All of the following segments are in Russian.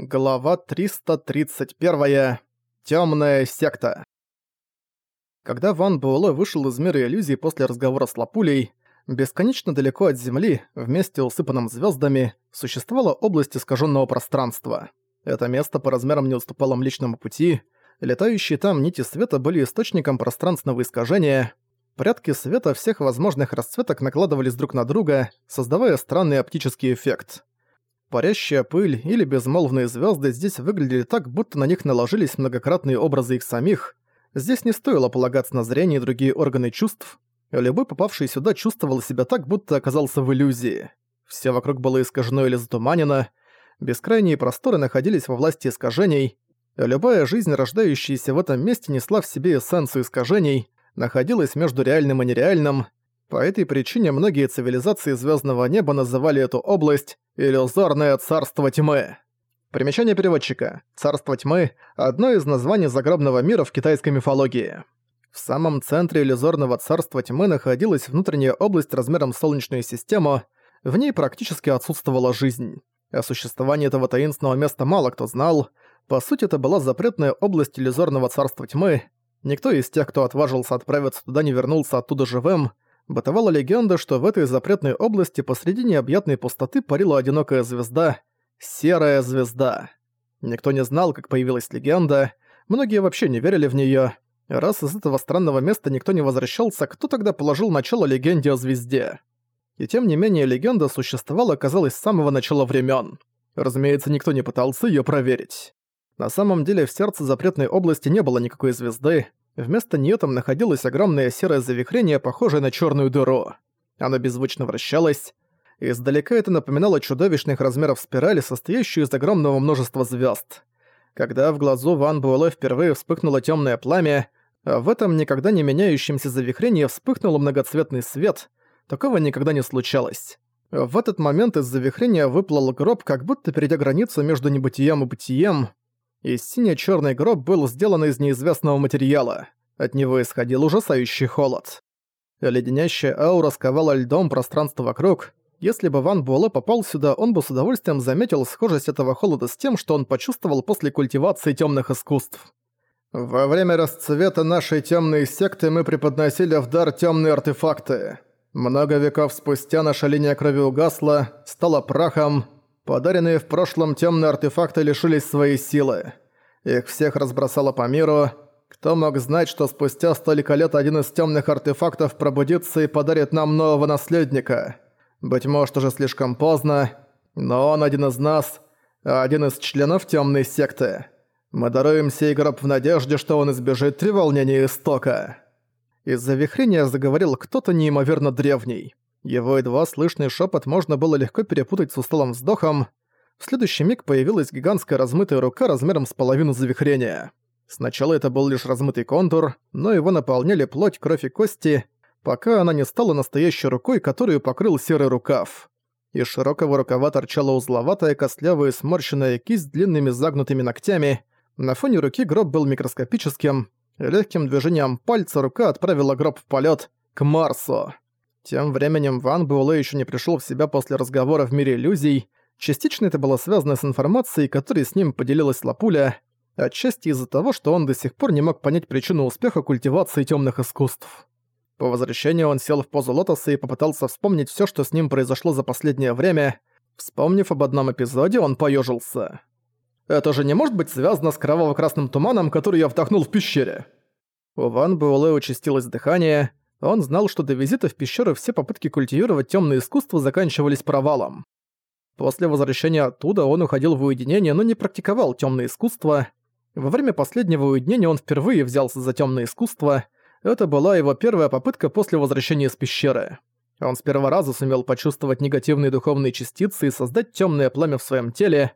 Глава 331. Тёмная секта. Когда Ван Буэлэ вышел из мира иллюзий после разговора с Лапулей, бесконечно далеко от Земли, в месте усыпанном звездами, существовала область искаженного пространства. Это место по размерам не уступало Млечному пути, летающие там нити света были источником пространственного искажения, прятки света всех возможных расцветок накладывались друг на друга, создавая странный оптический эффект – Парящая пыль или безмолвные звезды здесь выглядели так, будто на них наложились многократные образы их самих. Здесь не стоило полагаться на зрение и другие органы чувств. Любой попавший сюда чувствовал себя так, будто оказался в иллюзии. Все вокруг было искажено или затуманено. Бескрайние просторы находились во власти искажений. Любая жизнь, рождающаяся в этом месте, несла в себе эссенцию искажений, находилась между реальным и нереальным, по этой причине многие цивилизации звездного неба называли эту область «Иллюзорное царство тьмы». Примечание переводчика. Царство тьмы – одно из названий загробного мира в китайской мифологии. В самом центре иллюзорного царства тьмы находилась внутренняя область размером с Солнечную систему, в ней практически отсутствовала жизнь. О существовании этого таинственного места мало кто знал. По сути, это была запретная область иллюзорного царства тьмы. Никто из тех, кто отважился отправиться туда, не вернулся оттуда живым – Бытовала легенда, что в этой запретной области посреди необъятной пустоты парила одинокая звезда — Серая звезда. Никто не знал, как появилась легенда, многие вообще не верили в неё. Раз из этого странного места никто не возвращался, кто тогда положил начало легенде о звезде? И тем не менее легенда существовала, казалось, с самого начала времен. Разумеется, никто не пытался её проверить. На самом деле в сердце запретной области не было никакой звезды, Вместо неё там находилось огромное серое завихрение, похожее на чёрную дыру. Оно беззвучно вращалось. Издалека это напоминало чудовищных размеров спирали, состоящую из огромного множества звёзд. Когда в глазу Ван Буэлэ впервые вспыхнуло тёмное пламя, а в этом никогда не меняющемся завихрении вспыхнул многоцветный свет, такого никогда не случалось. В этот момент из завихрения выплыл гроб, как будто перейдя границу между небытием и бытием, и сине-чёрный гроб был сделан из неизвестного материала. От него исходил ужасающий холод. Леденящая аура сковала льдом пространство вокруг. Если бы Ван Буэлэ попал сюда, он бы с удовольствием заметил схожесть этого холода с тем, что он почувствовал после культивации тёмных искусств. «Во время расцвета нашей тёмной секты мы преподносили в дар тёмные артефакты. Много веков спустя наша линия крови угасла, стала прахом, Подаренные в прошлом темные артефакты лишились своей силы. Их всех разбросало по миру. Кто мог знать, что спустя столько лет один из темных артефактов пробудится и подарит нам нового наследника? Быть может, уже слишком поздно, но он один из нас, один из членов темной секты. Мы даруем сей гроб в надежде, что он избежит треволнения истока. Из-за вихрения заговорил кто-то неимоверно древний. Его едва слышный шепот можно было легко перепутать с усталым вздохом. В следующий миг появилась гигантская размытая рука размером с половину завихрения. Сначала это был лишь размытый контур, но его наполняли плоть, кровь и кости, пока она не стала настоящей рукой, которую покрыл серый рукав. Из широкого рукава торчала узловатая, костлявая, сморщенная кисть с длинными загнутыми ногтями. На фоне руки гроб был микроскопическим. Легким движением пальца рука отправила гроб в полет к Марсу. Тем временем Ван Буэлэ еще не пришел в себя после разговора в мире иллюзий. Частично это было связано с информацией, которой с ним поделилась Лапуля, отчасти из-за того, что он до сих пор не мог понять причину успеха культивации темных искусств. По возвращению он сел в позу лотоса и попытался вспомнить все, что с ним произошло за последнее время. Вспомнив об одном эпизоде, он поежился. «Это же не может быть связано с кроваво-красным туманом, который я вдохнул в пещере?» У Ван Буэлэ участилось дыхание, он знал, что до визита в пещеру все попытки культивировать темное искусство заканчивались провалом. После возвращения оттуда он уходил в уединение, но не практиковал темное искусство. Во время последнего уединения он впервые взялся за темное искусство. Это была его первая попытка после возвращения из пещеры. Он с первого раза сумел почувствовать негативные духовные частицы и создать темное пламя в своем теле.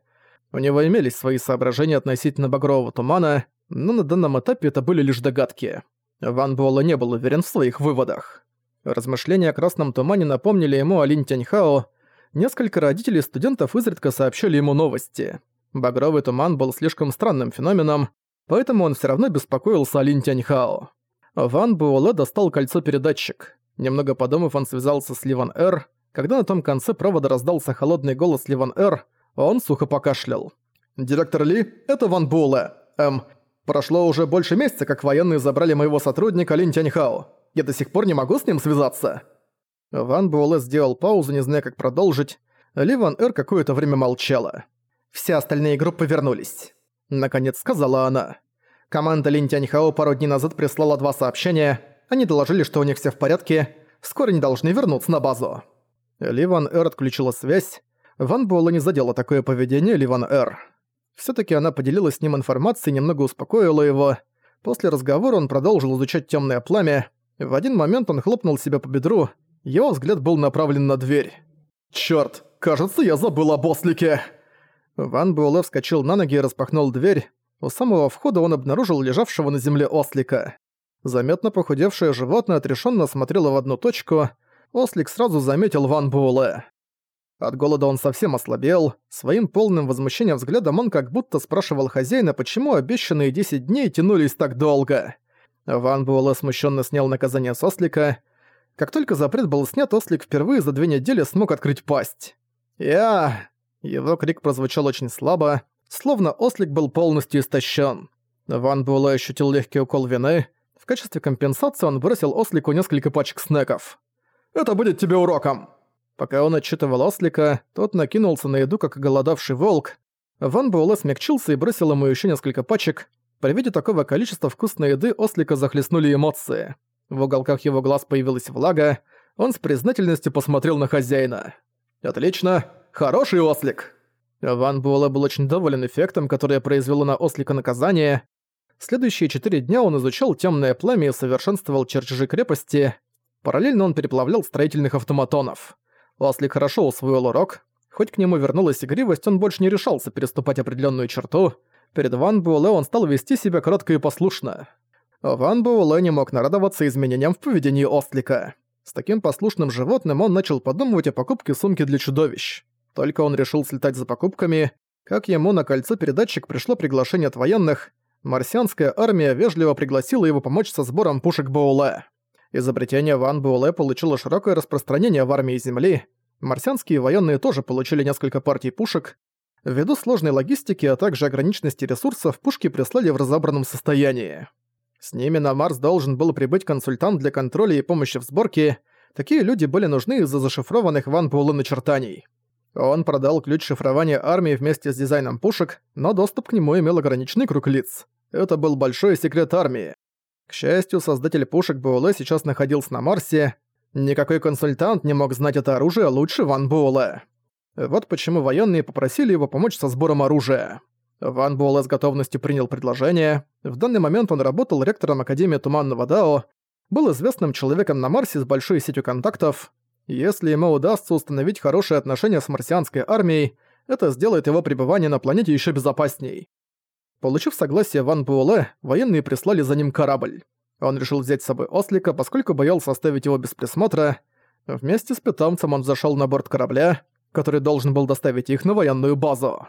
У него имелись свои соображения относительно багрового тумана, но на данном этапе это были лишь догадки. Ван Буэлэ не был уверен в своих выводах. Размышления о красном тумане напомнили ему о Линь Тяньхао. Несколько родителей студентов изредка сообщали ему новости. Багровый туман был слишком странным феноменом, поэтому он все равно беспокоился о Линь Тяньхао. Ван Буэлэ достал кольцо-передатчик. Немного подумав, он связался с Ливан Эр. Когда на том конце провода раздался холодный голос Ливан Эр, он сухо покашлял. «Директор Ли, это Ван Буэлэ. Эм, прошло уже больше месяца, как военные забрали моего сотрудника Лин Тяньхао. Я до сих пор не могу с ним связаться». Ван Буэлэ сделал паузу, не зная, как продолжить. Ли Ван Эр какое-то время молчала. «Все остальные группы вернулись», — наконец сказала она. Команда Лин Тяньхао пару дней назад прислала два сообщения. Они доложили, что у них все в порядке. Скоро не должны вернуться на базу. Ли Ван Эр отключила связь. Ван Буэлла не задела такое поведение Ли Ван Эр. Всё-таки она поделилась с ним информацией немного успокоила его. После разговора он продолжил изучать тёмное пламя. В один момент он хлопнул себя по бедру. Его взгляд был направлен на дверь. «Чёрт, кажется, я забыл об ослике!» Ван Буэлэ вскочил на ноги и распахнул дверь. У самого входа он обнаружил лежавшего на земле ослика. Заметно похудевшее животное отрешенно смотрело в одну точку. Ослик сразу заметил Ван Буэлэ. От голода он совсем ослабел. Своим полным возмущением взглядом он как будто спрашивал хозяина, почему обещанные 10 дней тянулись так долго. Ван Буэлэ смущенно снял наказание с ослика. Как только запрет был снят, ослик впервые за две недели смог открыть пасть. «Я...» Его крик прозвучал очень слабо, словно ослик был полностью истощен. Ван Буэлэ ощутил легкий укол вины. В качестве компенсации он бросил ослику несколько пачек снеков. «Это будет тебе уроком!» Пока он отчитывал ослика, тот накинулся на еду, как голодавший волк. Ван Буэлэ смягчился и бросил ему еще несколько пачек. При виде такого количества вкусной еды ослика захлестнули эмоции. В уголках его глаз появилась влага, он с признательностью посмотрел на хозяина. «Отлично! Хороший ослик!» Ван Буэлэ был очень доволен эффектом, которое произвело на ослика наказание. Следующие четыре дня он изучал темное пламя и совершенствовал чертежи крепости. Параллельно он переплавлял строительных автоматонов. Ослик хорошо усвоил урок. Хоть к нему вернулась игривость, он больше не решался переступать определенную черту. Перед Ван Буэлэ он стал вести себя кротко и послушно. Ван Буэлэ не мог нарадоваться изменениям в поведении Ослика. С таким послушным животным он начал подумывать о покупке сумки для чудовищ. Только он решил слетать за покупками, как ему на кольцо передатчик пришло приглашение от военных, марсианская армия вежливо пригласила его помочь со сбором пушек Боуле. Изобретение Ван Буэлэ получило широкое распространение в армии Земли, марсианские военные тоже получили несколько партий пушек. Ввиду сложной логистики, а также ограниченности ресурсов, пушки прислали в разобранном состоянии. С ними на Марс должен был прибыть консультант для контроля и помощи в сборке. Такие люди были нужны из-за зашифрованных Ван Буэлэ начертаний. Он продал ключ шифрования армии вместе с дизайном пушек, но доступ к нему имел ограниченный круг лиц. Это был большой секрет армии. К счастью, создатель пушек Буэлэ сейчас находился на Марсе. Никакой консультант не мог знать это оружие лучше Ван Буэлэ. Вот почему военные попросили его помочь со сбором оружия. Ван Буэлэ с готовностью принял предложение. В данный момент он работал ректором Академии Туманного Дао, был известным человеком на Марсе с большой сетью контактов, если ему удастся установить хорошие отношения с марсианской армией, это сделает его пребывание на планете еще безопасней. Получив согласие Ван Буэлэ, военные прислали за ним корабль. Он решил взять с собой ослика, поскольку боялся оставить его без присмотра. Вместе с питомцем он зашел на борт корабля, который должен был доставить их на военную базу.